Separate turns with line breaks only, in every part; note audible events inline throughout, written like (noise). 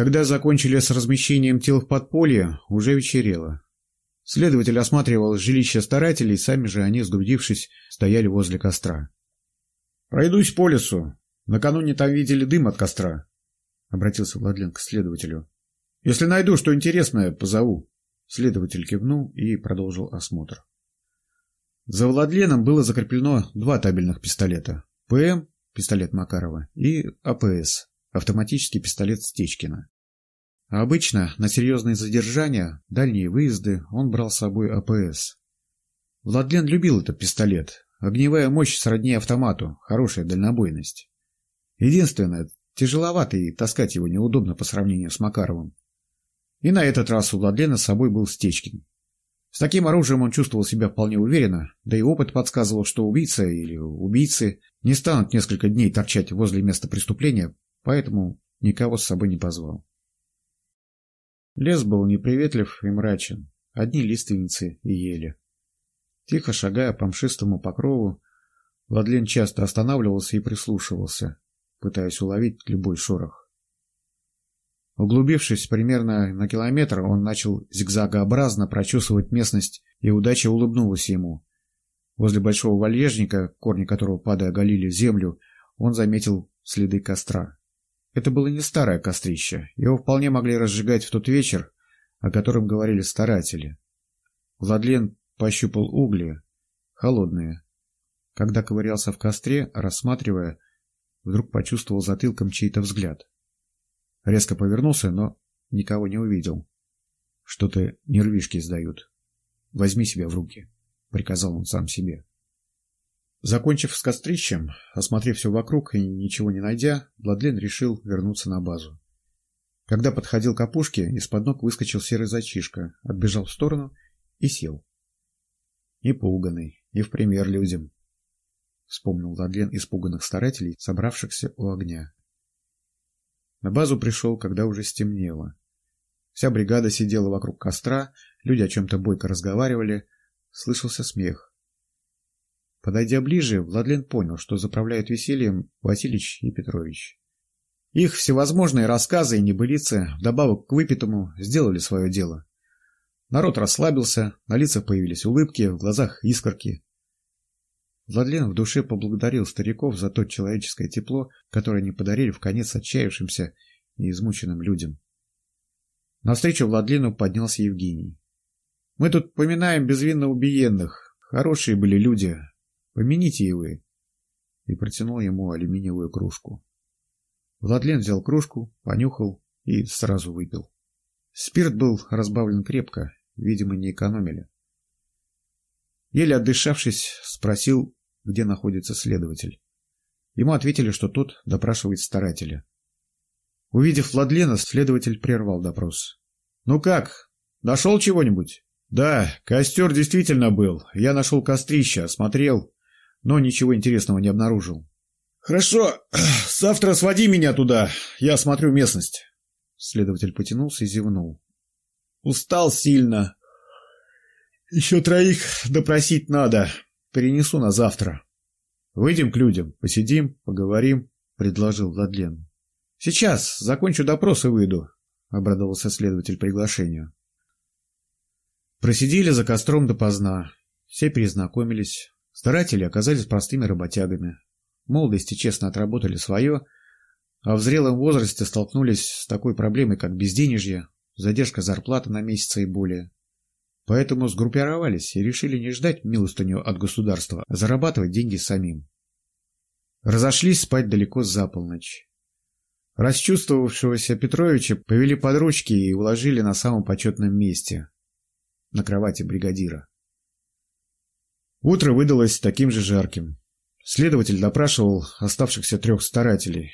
Когда закончили с размещением тел в подполье, уже вечерело. Следователь осматривал жилище старателей, сами же они, сгрудившись, стояли возле костра. «Пройдусь по лесу. Накануне там видели дым от костра», — обратился Владлен к следователю. «Если найду что интересное, позову». Следователь кивнул и продолжил осмотр. За Владленом было закреплено два табельных пистолета. ПМ, пистолет Макарова, и АПС, автоматический пистолет Стечкина. А обычно на серьезные задержания, дальние выезды он брал с собой АПС. Владлен любил этот пистолет. Огневая мощь сродни автомату, хорошая дальнобойность. Единственное, тяжеловато и таскать его неудобно по сравнению с Макаровым. И на этот раз у Владлена с собой был Стечкин. С таким оружием он чувствовал себя вполне уверенно, да и опыт подсказывал, что убийца или убийцы не станут несколько дней торчать возле места преступления, поэтому никого с собой не позвал. Лес был неприветлив и мрачен, одни лиственницы и ели. Тихо шагая по мшистому покрову, Владлен часто останавливался и прислушивался, пытаясь уловить любой шорох. Углубившись примерно на километр, он начал зигзагообразно прочесывать местность, и удача улыбнулась ему. Возле большого вальежника, корни которого, падая, оголили землю, он заметил следы костра. Это было не старое кострище, его вполне могли разжигать в тот вечер, о котором говорили старатели. Владлен пощупал угли, холодные. Когда ковырялся в костре, рассматривая, вдруг почувствовал затылком чей-то взгляд. Резко повернулся, но никого не увидел. Что-то нервишки сдают. Возьми себя в руки, приказал он сам себе. Закончив с кострищем, осмотрев все вокруг и ничего не найдя, Владлен решил вернуться на базу. Когда подходил к опушке, из-под ног выскочил серый зайчишка, отбежал в сторону и сел. Не пуганный, не в пример людям. Вспомнил Владлен испуганных старателей, собравшихся у огня. На базу пришел, когда уже стемнело. Вся бригада сидела вокруг костра, люди о чем-то бойко разговаривали, слышался смех. Подойдя ближе, Владлен понял, что заправляют весельем Василич и Петрович. Их всевозможные рассказы и небылицы, вдобавок к выпитому, сделали свое дело. Народ расслабился, на лицах появились улыбки, в глазах искорки. Владлен в душе поблагодарил стариков за то человеческое тепло, которое они подарили в конец отчаявшимся и измученным людям. Навстречу Владлену поднялся Евгений. «Мы тут поминаем безвинно убиенных. Хорошие были люди. Помяните и вы». И протянул ему алюминиевую кружку. Владлен взял кружку, понюхал и сразу выпил. Спирт был разбавлен крепко, видимо, не экономили. Еле отдышавшись, спросил, где находится следователь. Ему ответили, что тот допрашивает старателя. Увидев Владлена, следователь прервал допрос. «Ну как, нашел чего-нибудь?» «Да, костер действительно был. Я нашел кострище, осмотрел, но ничего интересного не обнаружил». «Хорошо, (clears throat) завтра своди меня туда, я осмотрю местность». Следователь потянулся и зевнул. «Устал сильно. Еще троих допросить надо. Перенесу на завтра. Выйдем к людям, посидим, поговорим, предложил Владлен. Сейчас закончу допрос и выйду, обрадовался следователь приглашению. Просидели за костром допоздна. Все перезнакомились. Старатели оказались простыми работягами. В молодости честно отработали свое, а в зрелом возрасте столкнулись с такой проблемой, как безденежье, задержка зарплаты на месяцы и более. Поэтому сгруппировались и решили не ждать милостыню от государства, а зарабатывать деньги самим. Разошлись спать далеко за полночь. Расчувствовавшегося Петровича повели под ручки и уложили на самом почетном месте – на кровати бригадира. Утро выдалось таким же жарким. Следователь допрашивал оставшихся трех старателей,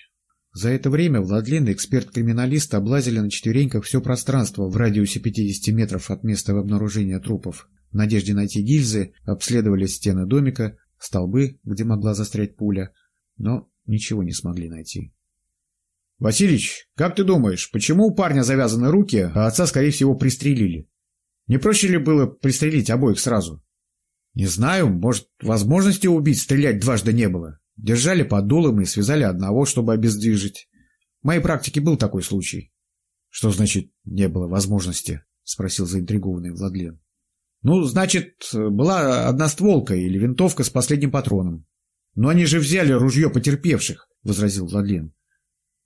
за это время Владлен эксперт-криминалист облазили на четвереньках все пространство в радиусе 50 метров от места обнаружения трупов. В надежде найти гильзы обследовали стены домика, столбы, где могла застрять пуля, но ничего не смогли найти. «Василич, как ты думаешь, почему у парня завязаны руки, а отца, скорее всего, пристрелили? Не проще ли было пристрелить обоих сразу?» «Не знаю, может, возможности убить стрелять дважды не было. Держали под дулом и связали одного, чтобы обездвижить. В моей практике был такой случай. Что значит «не было возможности»? — спросил заинтригованный Владлен. Ну, значит, была одна стволка или винтовка с последним патроном. Но они же взяли ружье потерпевших, — возразил Владлен.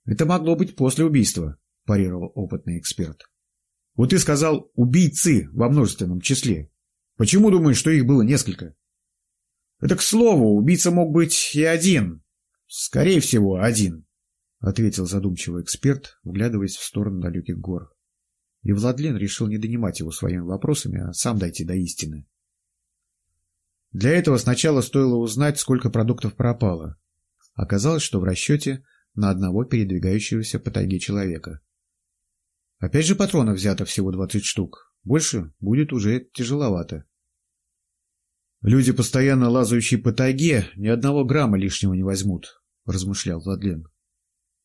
Это могло быть после убийства, — парировал опытный эксперт. Вот ты сказал «убийцы» во множественном числе. Почему думаешь, что их было несколько? Это к слову, убийца мог быть и один. Скорее всего, один, — ответил задумчивый эксперт, вглядываясь в сторону далеких гор. И Владлен решил не донимать его своими вопросами, а сам дойти до истины. Для этого сначала стоило узнать, сколько продуктов пропало. Оказалось, что в расчете на одного передвигающегося по тайге человека. Опять же патронов взято всего 20 штук. Больше будет уже тяжеловато. Люди, постоянно лазающие по тайге, ни одного грамма лишнего не возьмут, размышлял Владлен.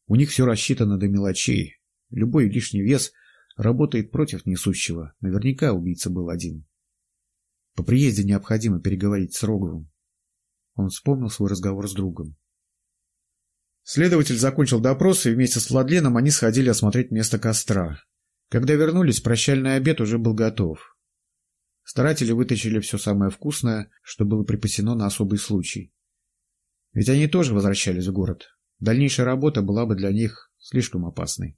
У них все рассчитано до мелочей. Любой лишний вес работает против несущего. Наверняка убийца был один. По приезде необходимо переговорить с Роговым. Он вспомнил свой разговор с другом. Следователь закончил допрос, и вместе с Владленом они сходили осмотреть место костра. Когда вернулись, прощальный обед уже был готов. Старатели вытащили все самое вкусное, что было припасено на особый случай. Ведь они тоже возвращались в город. Дальнейшая работа была бы для них слишком опасной.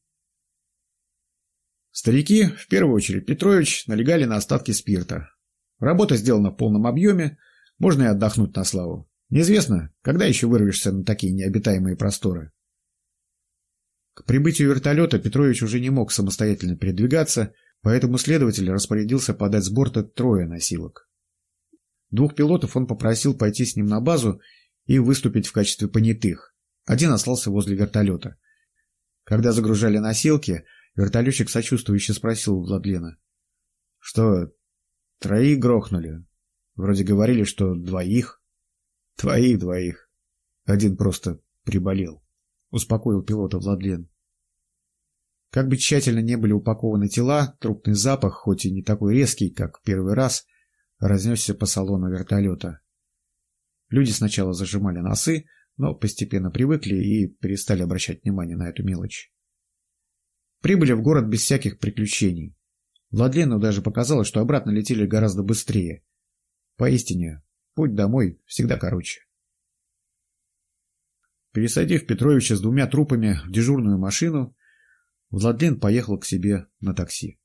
Старики, в первую очередь Петрович, налегали на остатки спирта, Работа сделана в полном объеме, можно и отдохнуть на славу. Неизвестно, когда еще вырвешься на такие необитаемые просторы. К прибытию вертолета Петрович уже не мог самостоятельно передвигаться, поэтому следователь распорядился подать с борта трое носилок. Двух пилотов он попросил пойти с ним на базу и выступить в качестве понятых. Один остался возле вертолета. Когда загружали носилки, вертолетчик сочувствующе спросил у Владлена. — Что, Троих грохнули. Вроде говорили, что двоих. Твоих двоих. Один просто приболел. Успокоил пилота Владлен. Как бы тщательно не были упакованы тела, трупный запах, хоть и не такой резкий, как в первый раз, разнесся по салону вертолета. Люди сначала зажимали носы, но постепенно привыкли и перестали обращать внимание на эту мелочь. Прибыли в город без всяких приключений. Владлену даже показалось, что обратно летели гораздо быстрее. Поистине, путь домой всегда короче. Пересадив Петровича с двумя трупами в дежурную машину, Владлен поехал к себе на такси.